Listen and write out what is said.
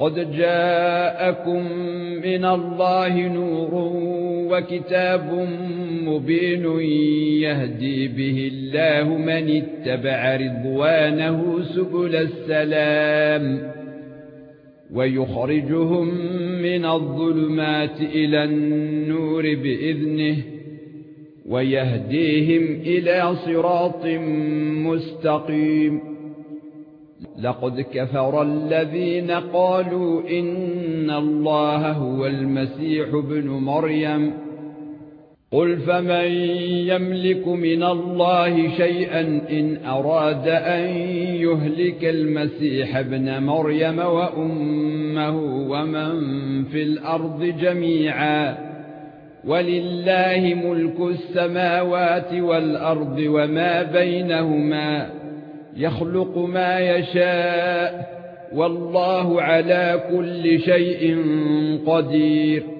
قد جاءكم من الله نور وكتاب مبين يهدي به الله من اتبع رضوانه سبل السلام ويخرجهم من الظلمات إلى النور بإذنه ويهديهم إلى صراط مستقيم لقد كفر الذين قالوا إن الله هو المسيح ابن مريم. قل فمن يملك من الله شيئا إن أراد أن يهلك المسيح ابن مريم وأمه ومن في الأرض جميعا. ولله ملك السماوات والأرض وما بينهما. يخلق ما يشاء والله على كل شيء قدير.